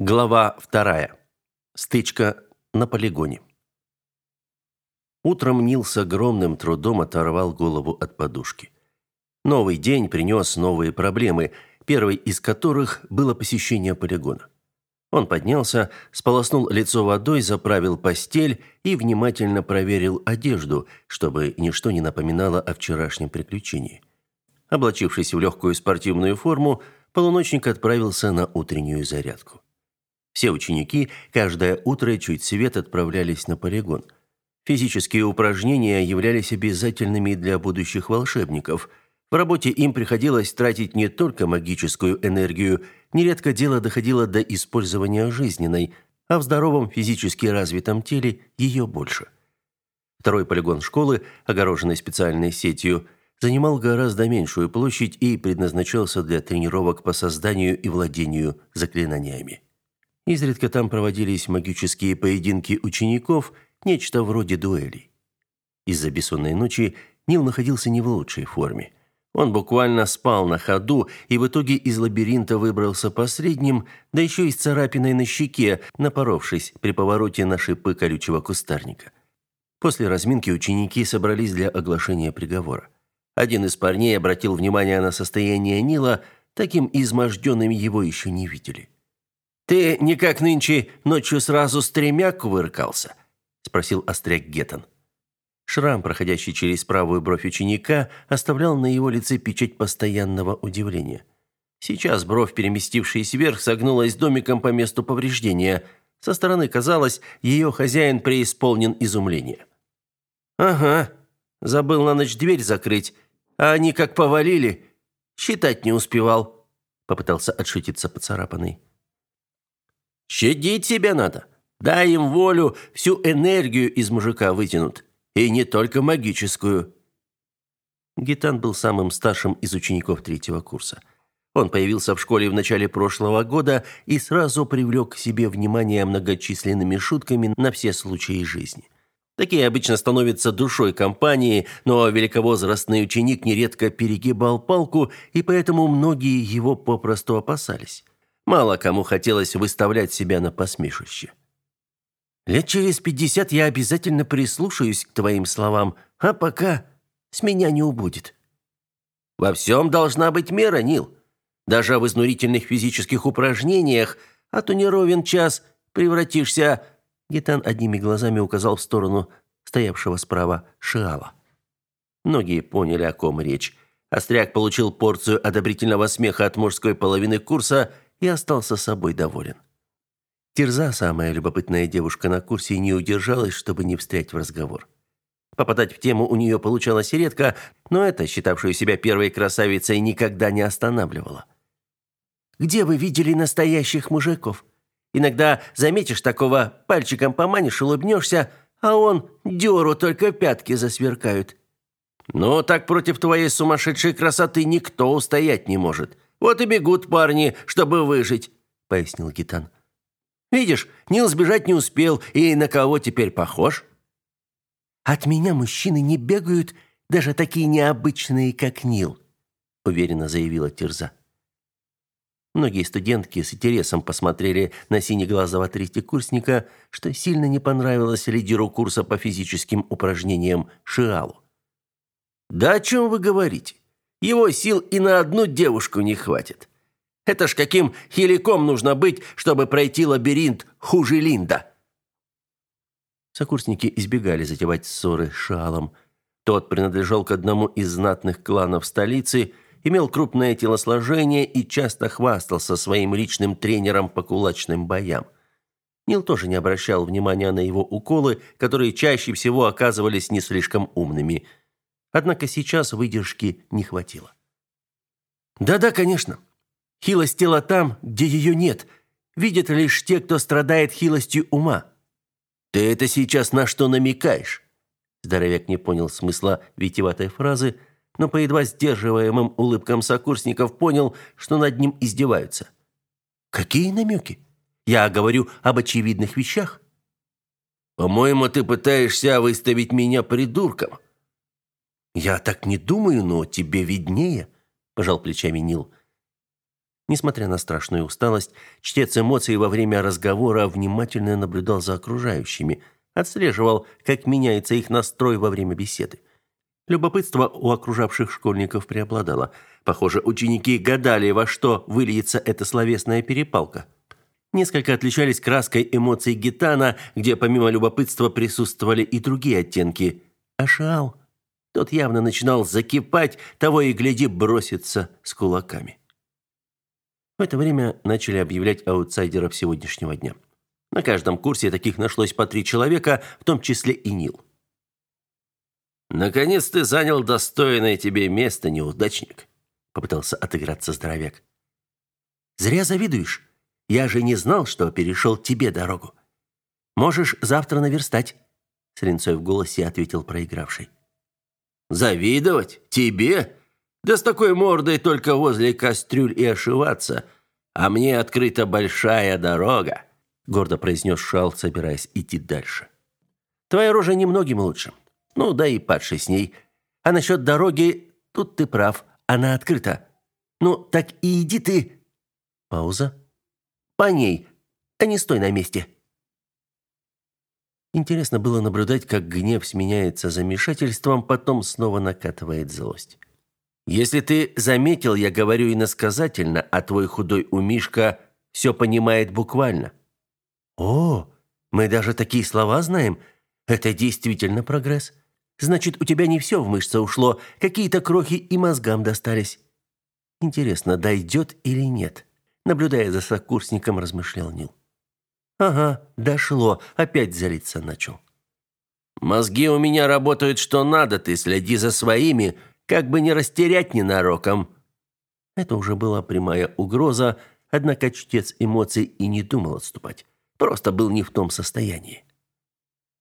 Глава вторая. Стычка на полигоне. Утром Нил с огромным трудом оторвал голову от подушки. Новый день принес новые проблемы, первой из которых было посещение полигона. Он поднялся, сполоснул лицо водой, заправил постель и внимательно проверил одежду, чтобы ничто не напоминало о вчерашнем приключении. Облачившись в легкую спортивную форму, полуночник отправился на утреннюю зарядку. Все ученики каждое утро чуть свет отправлялись на полигон. Физические упражнения являлись обязательными для будущих волшебников. В работе им приходилось тратить не только магическую энергию, нередко дело доходило до использования жизненной, а в здоровом физически развитом теле ее больше. Второй полигон школы, огороженный специальной сетью, занимал гораздо меньшую площадь и предназначался для тренировок по созданию и владению заклинаниями. Изредка там проводились магические поединки учеников, нечто вроде дуэлей. Из-за бессонной ночи Нил находился не в лучшей форме. Он буквально спал на ходу и в итоге из лабиринта выбрался последним, да еще и с царапиной на щеке, напоровшись при повороте на шипы колючего кустарника. После разминки ученики собрались для оглашения приговора. Один из парней обратил внимание на состояние Нила, таким изможденным его еще не видели. «Ты никак нынче ночью сразу с тремя кувыркался?» – спросил остряк Геттон. Шрам, проходящий через правую бровь ученика, оставлял на его лице печать постоянного удивления. Сейчас бровь, переместившаяся вверх, согнулась домиком по месту повреждения. Со стороны казалось, ее хозяин преисполнен изумления. «Ага, забыл на ночь дверь закрыть, а они как повалили. Считать не успевал», – попытался отшутиться поцарапанный. Щадить себя надо. Дай им волю, всю энергию из мужика вытянут. И не только магическую. Гитан был самым старшим из учеников третьего курса. Он появился в школе в начале прошлого года и сразу привлек к себе внимание многочисленными шутками на все случаи жизни. Такие обычно становятся душой компании, но великовозрастный ученик нередко перегибал палку, и поэтому многие его попросту опасались. Мало кому хотелось выставлять себя на посмешище. Лет через пятьдесят я обязательно прислушаюсь к твоим словам, а пока с меня не убудет. Во всем должна быть мера, Нил. Даже в изнурительных физических упражнениях, а то не ровен час превратишься... Гитан одними глазами указал в сторону стоявшего справа Шиала. Многие поняли, о ком речь. Остряк получил порцию одобрительного смеха от мужской половины курса – и остался собой доволен. Терза, самая любопытная девушка на курсе, не удержалась, чтобы не встрять в разговор. Попадать в тему у нее получалось редко, но это, считавшую себя первой красавицей, никогда не останавливало. «Где вы видели настоящих мужиков? Иногда заметишь такого, пальчиком поманишь, улыбнешься, а он дёру только пятки засверкают». «Ну, так против твоей сумасшедшей красоты никто устоять не может», вот и бегут парни, чтобы выжить», — пояснил Гитан. «Видишь, Нил сбежать не успел, и на кого теперь похож?» «От меня мужчины не бегают, даже такие необычные, как Нил», — уверенно заявила Терза. Многие студентки с интересом посмотрели на синеглазого третьекурсника, что сильно не понравилось лидеру курса по физическим упражнениям Шиалу. «Да о чем вы говорите? Его сил и на одну девушку не хватит. Это ж каким хиликом нужно быть, чтобы пройти лабиринт хуже Линда. Сокурсники избегали затевать ссоры с Шалом. Тот принадлежал к одному из знатных кланов столицы, имел крупное телосложение и часто хвастался своим личным тренером по кулачным боям. Нил тоже не обращал внимания на его уколы, которые чаще всего оказывались не слишком умными – Однако сейчас выдержки не хватило. Да-да, конечно. Хилость тела там, где ее нет. Видят лишь те, кто страдает хилостью ума. Ты это сейчас на что намекаешь? Здоровяк не понял смысла витиеватой фразы, но по едва сдерживаемым улыбкам сокурсников понял, что над ним издеваются. Какие намеки? Я говорю об очевидных вещах. По-моему, ты пытаешься выставить меня придурком. «Я так не думаю, но тебе виднее», – пожал плечами Нил. Несмотря на страшную усталость, чтец эмоций во время разговора внимательно наблюдал за окружающими, отслеживал, как меняется их настрой во время беседы. Любопытство у окружавших школьников преобладало. Похоже, ученики гадали, во что выльется эта словесная перепалка. Несколько отличались краской эмоций Гитана, где помимо любопытства присутствовали и другие оттенки. А Шаал? Тот явно начинал закипать, того и гляди броситься с кулаками. В это время начали объявлять аутсайдеров сегодняшнего дня. На каждом курсе таких нашлось по три человека, в том числе и Нил. «Наконец ты занял достойное тебе место, неудачник», — попытался отыграться здоровяк. «Зря завидуешь. Я же не знал, что перешел тебе дорогу. Можешь завтра наверстать», — с линцой в голосе ответил проигравший. «Завидовать? Тебе? Да с такой мордой только возле кастрюль и ошиваться. А мне открыта большая дорога», — гордо произнес Шал, собираясь идти дальше. «Твоя рожа немногим лучше. Ну, да и падший с ней. А насчет дороги, тут ты прав, она открыта. Ну, так и иди ты...» Пауза. «По ней, а не стой на месте». Интересно было наблюдать, как гнев сменяется замешательством, потом снова накатывает злость. Если ты заметил, я говорю иносказательно, а твой худой умишка все понимает буквально. О, мы даже такие слова знаем. Это действительно прогресс. Значит, у тебя не все в мышцы ушло, какие-то крохи и мозгам достались. Интересно, дойдет или нет? Наблюдая за сокурсником, размышлял Нил. Ага, дошло, опять залиться начал. Мозги у меня работают что надо, ты следи за своими, как бы не растерять ненароком. Это уже была прямая угроза, однако чтец эмоций и не думал отступать. Просто был не в том состоянии.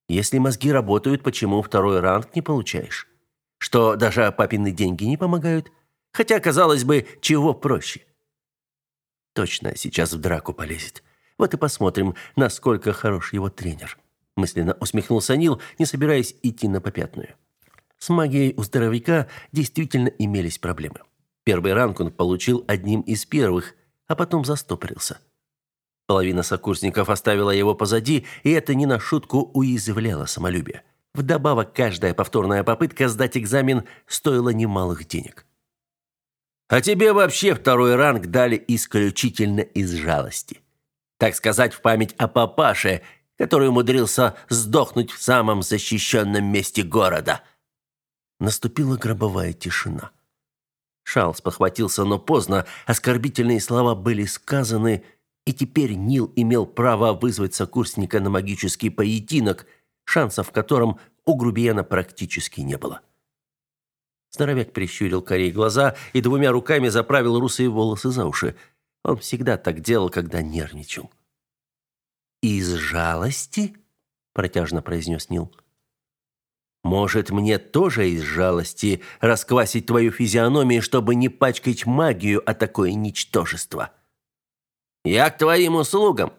Если мозги работают, почему второй ранг не получаешь? Что даже папины деньги не помогают? Хотя, казалось бы, чего проще? Точно, сейчас в драку полезет. Вот и посмотрим, насколько хорош его тренер. Мысленно усмехнулся Нил, не собираясь идти на попятную. С магией у здоровяка действительно имелись проблемы. Первый ранг он получил одним из первых, а потом застопорился. Половина сокурсников оставила его позади, и это не на шутку уязвляло самолюбие. Вдобавок, каждая повторная попытка сдать экзамен стоила немалых денег. А тебе вообще второй ранг дали исключительно из жалости. Так сказать, в память о папаше, который умудрился сдохнуть в самом защищенном месте города – Наступила гробовая тишина. Шалс похватился, но поздно. Оскорбительные слова были сказаны, и теперь Нил имел право вызвать сокурсника на магический поединок, шансов в котором у грубияна практически не было. Здоровяк прищурил корей глаза и двумя руками заправил русые волосы за уши. Он всегда так делал, когда нервничал. «Из жалости?» – протяжно произнес Нил. Может, мне тоже из жалости расквасить твою физиономию, чтобы не пачкать магию о такое ничтожество? Я к твоим услугам,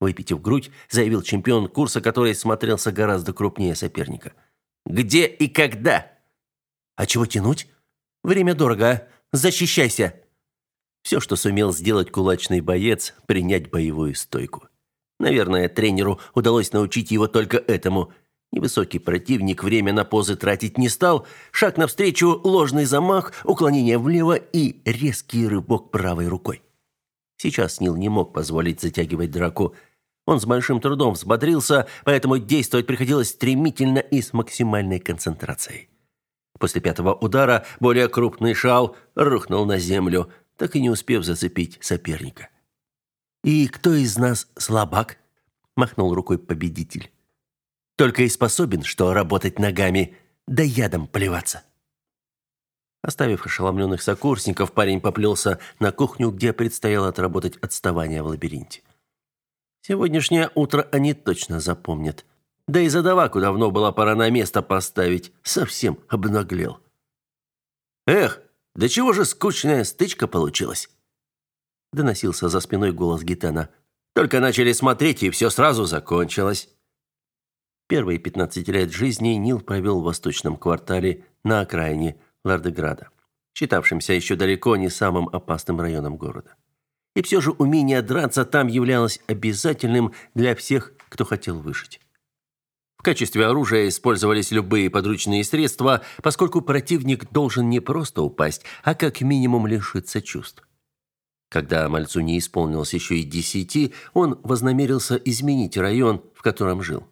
выпитив грудь, заявил чемпион курса, который смотрелся гораздо крупнее соперника. Где и когда? А чего тянуть? Время дорого, а? Защищайся. Все, что сумел сделать кулачный боец, принять боевую стойку. Наверное, тренеру удалось научить его только этому – Невысокий противник время на позы тратить не стал. Шаг навстречу, ложный замах, уклонение влево и резкий рывок правой рукой. Сейчас Нил не мог позволить затягивать драку. Он с большим трудом взбодрился, поэтому действовать приходилось стремительно и с максимальной концентрацией. После пятого удара более крупный шал рухнул на землю, так и не успев зацепить соперника. «И кто из нас слабак?» – махнул рукой победитель. Только и способен, что работать ногами, да ядом плеваться. Оставив ошеломленных сокурсников, парень поплелся на кухню, где предстояло отработать отставание в лабиринте. Сегодняшнее утро они точно запомнят. Да и задаваку давно была пора на место поставить, совсем обнаглел. «Эх, да чего же скучная стычка получилась?» Доносился за спиной голос Гитана. «Только начали смотреть, и все сразу закончилось». Первые 15 лет жизни Нил провел в восточном квартале на окраине Лардеграда, считавшемся еще далеко не самым опасным районом города. И все же умение драться там являлось обязательным для всех, кто хотел выжить. В качестве оружия использовались любые подручные средства, поскольку противник должен не просто упасть, а как минимум лишиться чувств. Когда мальцу не исполнилось еще и десяти, он вознамерился изменить район, в котором жил.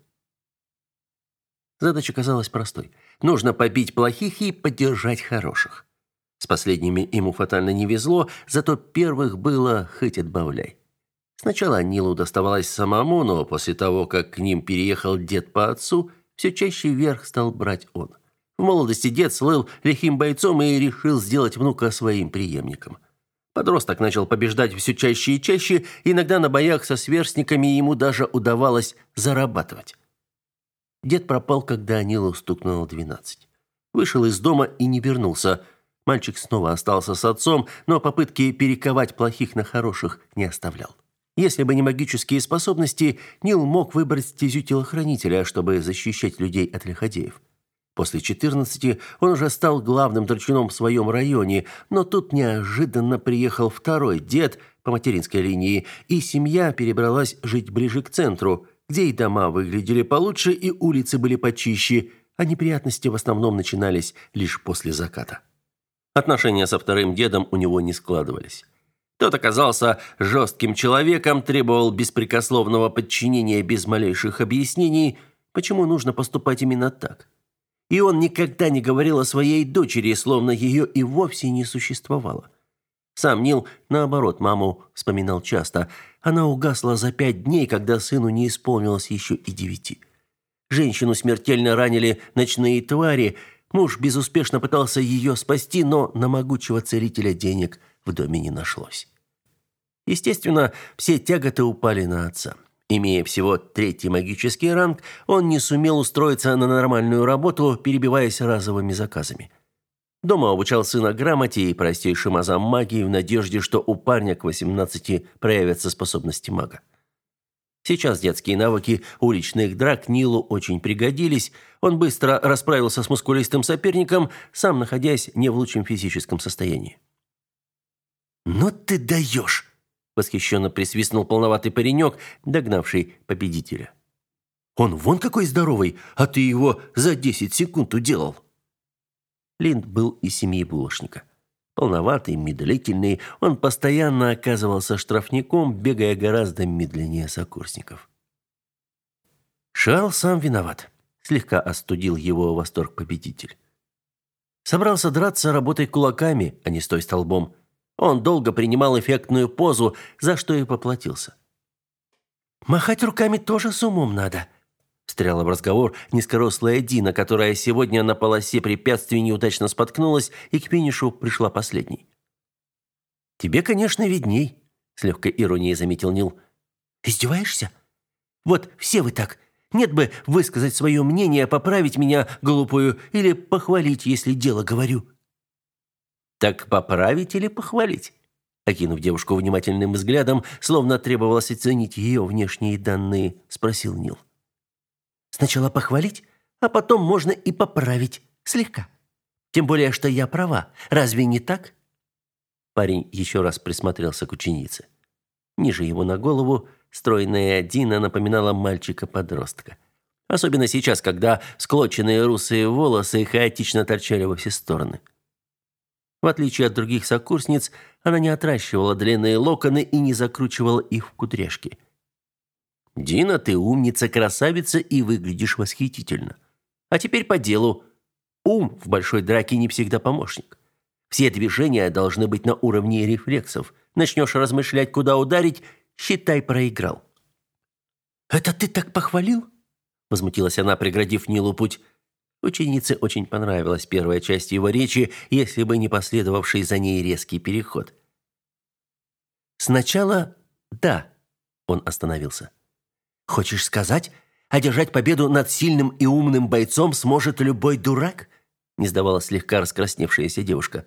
Задача казалась простой. Нужно побить плохих и поддержать хороших. С последними ему фатально не везло, зато первых было хоть отбавляй. Сначала Нилу доставалось самому, но после того, как к ним переехал дед по отцу, все чаще верх стал брать он. В молодости дед слыл лихим бойцом и решил сделать внука своим преемником. Подросток начал побеждать все чаще и чаще, иногда на боях со сверстниками ему даже удавалось зарабатывать. Дед пропал, когда Анилу стукнуло двенадцать. Вышел из дома и не вернулся. Мальчик снова остался с отцом, но попытки перековать плохих на хороших не оставлял. Если бы не магические способности, Нил мог выбрать стезю телохранителя, чтобы защищать людей от лиходеев. После 14 он уже стал главным драчуном в своем районе, но тут неожиданно приехал второй дед по материнской линии, и семья перебралась жить ближе к центру, где и дома выглядели получше, и улицы были почище, а неприятности в основном начинались лишь после заката. Отношения со вторым дедом у него не складывались. Тот оказался жестким человеком, требовал беспрекословного подчинения без малейших объяснений, почему нужно поступать именно так. И он никогда не говорил о своей дочери, словно ее и вовсе не существовало. Сам Нил, наоборот, маму вспоминал часто. Она угасла за пять дней, когда сыну не исполнилось еще и девяти. Женщину смертельно ранили ночные твари. Муж безуспешно пытался ее спасти, но на могучего целителя денег в доме не нашлось. Естественно, все тяготы упали на отца. Имея всего третий магический ранг, он не сумел устроиться на нормальную работу, перебиваясь разовыми заказами. Дома обучал сына грамоте и простейшим азам магии в надежде, что у парня к 18 проявятся способности мага. Сейчас детские навыки уличных драк Нилу очень пригодились. Он быстро расправился с мускулистым соперником, сам находясь не в лучшем физическом состоянии. «Ну ты даешь!» Восхищенно присвистнул полноватый паренек, догнавший победителя. «Он вон какой здоровый, а ты его за десять секунд уделал!» Линд был из семьи булочника. Полноватый, медлительный, он постоянно оказывался штрафником, бегая гораздо медленнее сокурсников. Шал сам виноват. Слегка остудил его восторг победитель. Собрался драться, работой кулаками, а не стой столбом. Он долго принимал эффектную позу, за что и поплатился. «Махать руками тоже с умом надо», – встряла в разговор низкорослая Дина, которая сегодня на полосе препятствий неудачно споткнулась и к финишу пришла последней. «Тебе, конечно, видней», – с легкой иронией заметил Нил. «Издеваешься? Вот все вы так. Нет бы высказать свое мнение, поправить меня, глупую, или похвалить, если дело говорю». Так поправить или похвалить? Окинув девушку внимательным взглядом, словно требовалось оценить ее внешние данные, спросил Нил. Сначала похвалить, а потом можно и поправить слегка. Тем более, что я права. Разве не так? Парень еще раз присмотрелся к ученице. Ниже его на голову стройная Дина напоминала мальчика-подростка. Особенно сейчас, когда склоченные русые волосы хаотично торчали во все стороны. В отличие от других сокурсниц, она не отращивала длинные локоны и не закручивала их в кудряшки. «Дина, ты умница, красавица и выглядишь восхитительно. А теперь по делу. Ум в большой драке не всегда помощник. Все движения должны быть на уровне рефлексов. Начнешь размышлять, куда ударить, считай, проиграл». «Это ты так похвалил?» Возмутилась она, преградив Нилу путь. Ученице очень понравилась первая часть его речи, если бы не последовавший за ней резкий переход. «Сначала да», — он остановился. «Хочешь сказать, одержать победу над сильным и умным бойцом сможет любой дурак?» — не сдавалась слегка раскрасневшаяся девушка.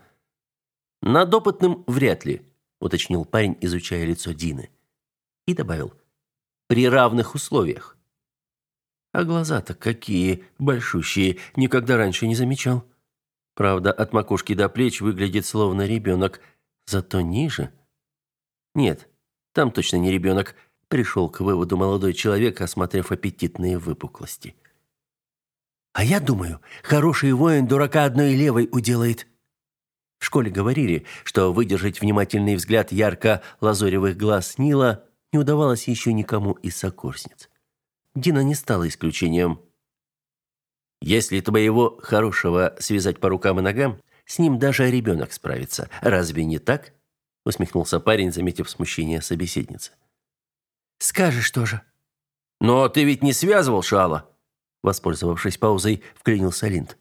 «Над опытным вряд ли», — уточнил парень, изучая лицо Дины. И добавил, «при равных условиях». А глаза-то какие большущие, никогда раньше не замечал. Правда, от макушки до плеч выглядит словно ребенок, зато ниже. Нет, там точно не ребенок, пришел к выводу молодой человек, осмотрев аппетитные выпуклости. А я думаю, хороший воин дурака одной левой уделает. В школе говорили, что выдержать внимательный взгляд ярко-лазоревых глаз Нила не удавалось еще никому из сокурсниц. Дина не стала исключением. Если твоего хорошего связать по рукам и ногам, с ним даже ребенок справится. Разве не так? усмехнулся парень, заметив смущение собеседницы. Скажешь тоже. Но ты ведь не связывал Шала, воспользовавшись паузой, вклинился Линд.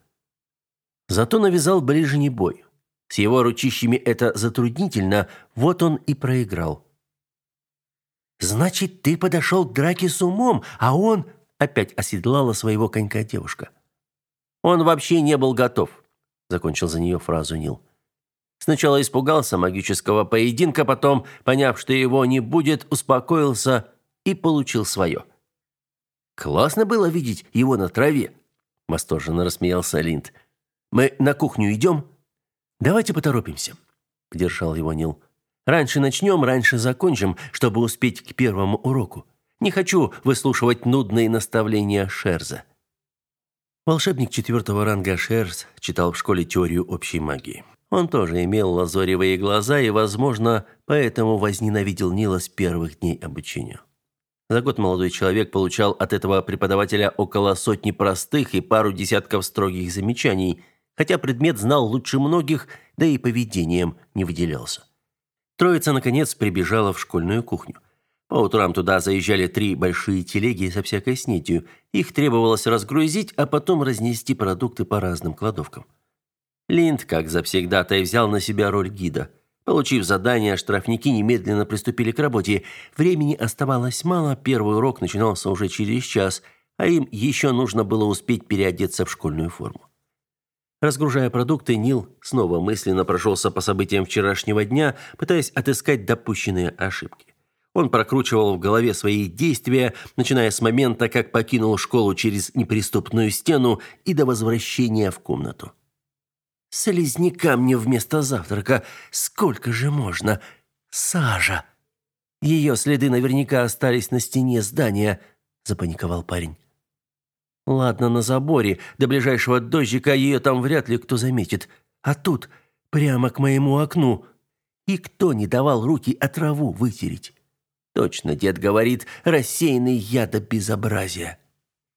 Зато навязал ближний бой. С его ручищами это затруднительно, вот он и проиграл. Значит, ты подошел к драке с умом, а он опять оседлала своего конька девушка. Он вообще не был готов, закончил за нее фразу Нил. Сначала испугался магического поединка, потом, поняв, что его не будет, успокоился и получил свое. Классно было видеть его на траве, восторженно рассмеялся Линд. Мы на кухню идем?» Давайте поторопимся, поддержал его Нил. Раньше начнем, раньше закончим, чтобы успеть к первому уроку. Не хочу выслушивать нудные наставления Шерза. Волшебник четвертого ранга Шерз читал в школе теорию общей магии. Он тоже имел лазоревые глаза и, возможно, поэтому возненавидел Нила с первых дней обучения. За год молодой человек получал от этого преподавателя около сотни простых и пару десятков строгих замечаний – хотя предмет знал лучше многих, да и поведением не выделялся. Троица, наконец, прибежала в школьную кухню. По утрам туда заезжали три большие телеги со всякой снетью. Их требовалось разгрузить, а потом разнести продукты по разным кладовкам. Линд, как завсегдатый, взял на себя роль гида. Получив задание, штрафники немедленно приступили к работе. Времени оставалось мало, первый урок начинался уже через час, а им еще нужно было успеть переодеться в школьную форму. Разгружая продукты, Нил снова мысленно прошелся по событиям вчерашнего дня, пытаясь отыскать допущенные ошибки. Он прокручивал в голове свои действия, начиная с момента, как покинул школу через неприступную стену и до возвращения в комнату. «Слизняка мне вместо завтрака! Сколько же можно? Сажа!» «Ее следы наверняка остались на стене здания», – запаниковал парень. Ладно, на заборе, до ближайшего дождика ее там вряд ли кто заметит. А тут, прямо к моему окну. И кто не давал руки от траву вытереть? Точно, дед говорит, рассеянный яда безобразия.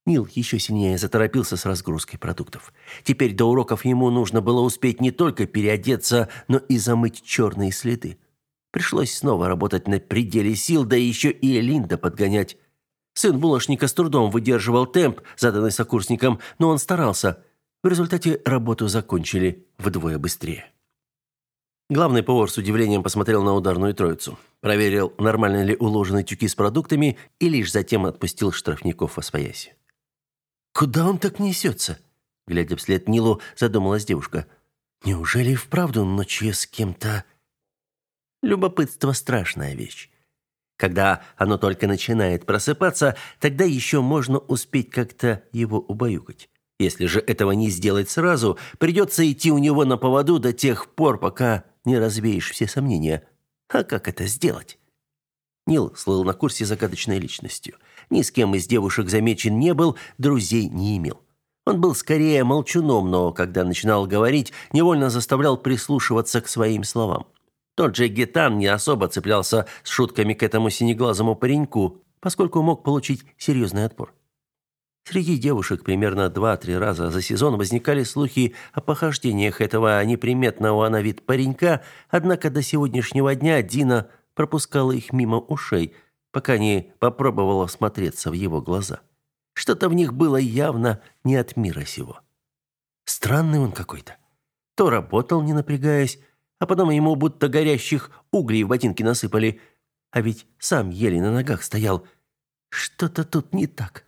Нил еще сильнее заторопился с разгрузкой продуктов. Теперь до уроков ему нужно было успеть не только переодеться, но и замыть черные следы. Пришлось снова работать на пределе сил, да еще и Элинда подгонять. Сын булочника с трудом выдерживал темп, заданный сокурсником, но он старался. В результате работу закончили вдвое быстрее. Главный повар с удивлением посмотрел на ударную троицу, проверил, нормально ли уложены тюки с продуктами и лишь затем отпустил штрафников во свояси. «Куда он так несется?» Глядя вслед Нилу, задумалась девушка. «Неужели вправду ночью с кем-то...» Любопытство – страшная вещь. Когда оно только начинает просыпаться, тогда еще можно успеть как-то его убаюкать. Если же этого не сделать сразу, придется идти у него на поводу до тех пор, пока не развеешь все сомнения. А как это сделать? Нил слыл на курсе загадочной личностью. Ни с кем из девушек замечен не был, друзей не имел. Он был скорее молчуном, но когда начинал говорить, невольно заставлял прислушиваться к своим словам. Тот же Гетан не особо цеплялся с шутками к этому синеглазому пареньку, поскольку мог получить серьезный отпор. Среди девушек примерно два-три раза за сезон возникали слухи о похождениях этого неприметного на вид паренька, однако до сегодняшнего дня Дина пропускала их мимо ушей, пока не попробовала смотреться в его глаза. Что-то в них было явно не от мира сего. Странный он какой-то. То работал, не напрягаясь, а потом ему будто горящих углей в ботинки насыпали. А ведь сам еле на ногах стоял. Что-то тут не так.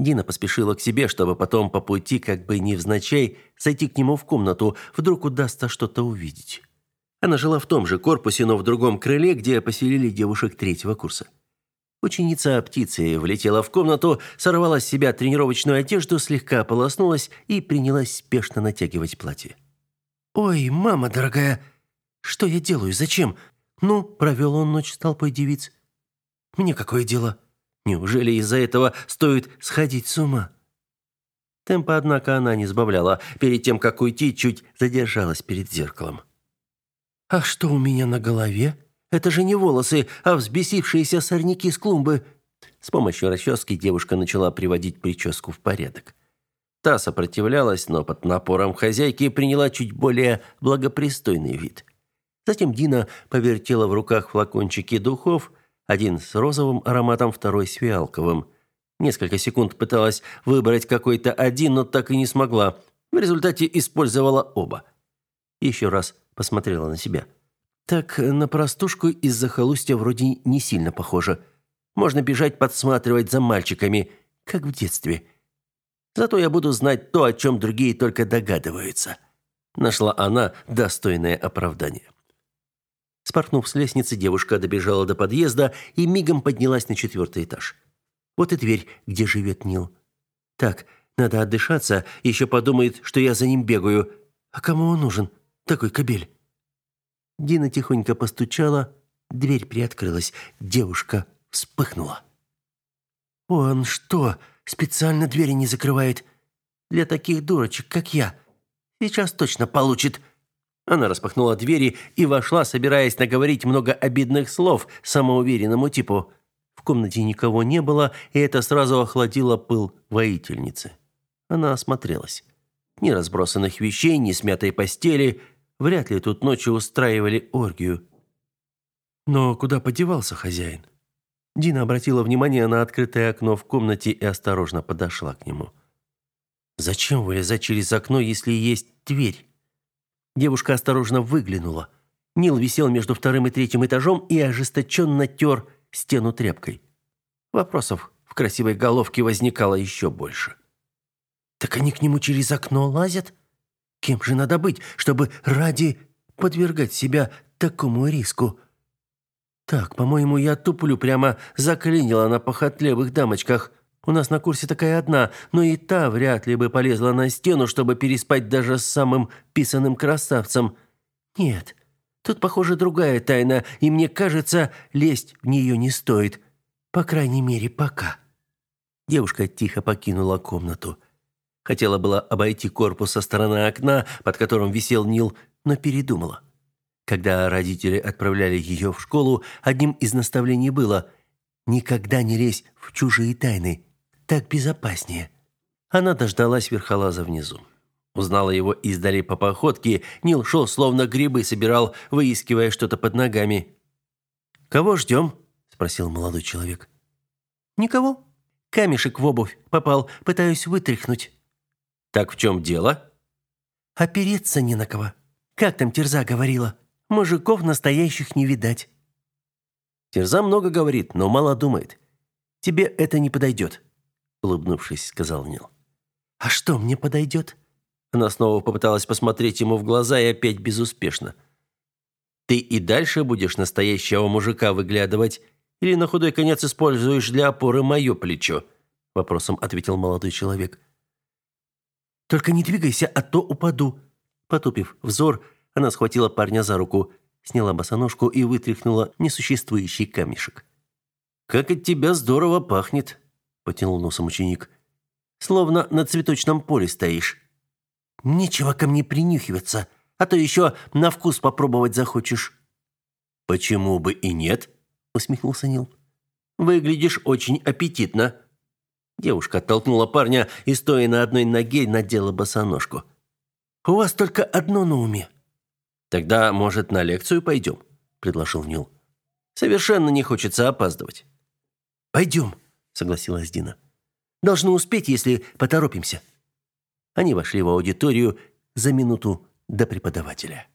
Дина поспешила к себе, чтобы потом по пути, как бы невзначай, зайти к нему в комнату, вдруг удастся что-то увидеть. Она жила в том же корпусе, но в другом крыле, где поселили девушек третьего курса. Ученица птицы влетела в комнату, сорвала с себя тренировочную одежду, слегка ополоснулась и принялась спешно натягивать платье. «Ой, мама дорогая, что я делаю? Зачем? Ну, провел он ночь с толпой девиц. Мне какое дело? Неужели из-за этого стоит сходить с ума? Темпа, однако, она не сбавляла. Перед тем, как уйти, чуть задержалась перед зеркалом. «А что у меня на голове? Это же не волосы, а взбесившиеся сорняки с клумбы». С помощью расчески девушка начала приводить прическу в порядок. Та сопротивлялась, но под напором хозяйки приняла чуть более благопристойный вид. Затем Дина повертела в руках флакончики духов, один с розовым ароматом, второй с фиалковым. Несколько секунд пыталась выбрать какой-то один, но так и не смогла. В результате использовала оба. Еще раз посмотрела на себя. Так на простушку из захолустья вроде не сильно похоже. Можно бежать подсматривать за мальчиками, как в детстве. Зато я буду знать то, о чем другие только догадываются. Нашла она достойное оправдание. Спорхнув с лестницы, девушка добежала до подъезда и мигом поднялась на четвертый этаж. Вот и дверь, где живет Нил. Так, надо отдышаться, еще подумает, что я за ним бегаю. А кому он нужен, такой кобель? Дина тихонько постучала, дверь приоткрылась. Девушка вспыхнула. «Он что, специально двери не закрывает? Для таких дурочек, как я. Сейчас точно получит». Она распахнула двери и вошла, собираясь наговорить много обидных слов самоуверенному типу комнате никого не было, и это сразу охладило пыл воительницы. Она осмотрелась. Ни разбросанных вещей, ни смятой постели. Вряд ли тут ночью устраивали оргию. Но куда подевался хозяин? Дина обратила внимание на открытое окно в комнате и осторожно подошла к нему. «Зачем вылезать через окно, если есть дверь?» Девушка осторожно выглянула. Нил висел между вторым и третьим этажом и ожесточенно тер стену тряпкой. Вопросов в красивой головке возникало еще больше. Так они к нему через окно лазят? Кем же надо быть, чтобы ради подвергать себя такому риску? Так, по-моему, я туплю прямо заклинила на похотливых дамочках. У нас на курсе такая одна, но и та вряд ли бы полезла на стену, чтобы переспать даже с самым писаным красавцем. Нет, Тут, похоже, другая тайна, и мне кажется, лезть в нее не стоит. По крайней мере, пока. Девушка тихо покинула комнату. Хотела было обойти корпус со стороны окна, под которым висел Нил, но передумала. Когда родители отправляли ее в школу, одним из наставлений было «Никогда не лезь в чужие тайны, так безопаснее». Она дождалась верхолаза внизу. Узнала его издали по походке, Нил шел, словно грибы собирал, выискивая что-то под ногами. «Кого ждем?» – спросил молодой человек. «Никого. Камешек в обувь попал, пытаюсь вытряхнуть». «Так в чем дело?» «Опереться не на кого. Как там Терза говорила? Мужиков настоящих не видать». «Терза много говорит, но мало думает. Тебе это не подойдет», – улыбнувшись, сказал Нил. «А что мне подойдет?» Она снова попыталась посмотреть ему в глаза и опять безуспешно. «Ты и дальше будешь настоящего мужика выглядывать или на худой конец используешь для опоры мое плечо?» Вопросом ответил молодой человек. «Только не двигайся, а то упаду». Потупив взор, она схватила парня за руку, сняла босоножку и вытряхнула несуществующий камешек. «Как от тебя здорово пахнет», — потянул носом ученик. «Словно на цветочном поле стоишь». Нечего ко мне принюхиваться, а то еще на вкус попробовать захочешь». «Почему бы и нет?» — усмехнулся Нил. «Выглядишь очень аппетитно». Девушка оттолкнула парня и, стоя на одной ноге, надела босоножку. «У вас только одно на уме». «Тогда, может, на лекцию пойдем?» — предложил Нил. «Совершенно не хочется опаздывать». «Пойдем», — согласилась Дина. «Должны успеть, если поторопимся». Они вошли в аудиторию за минуту до преподавателя.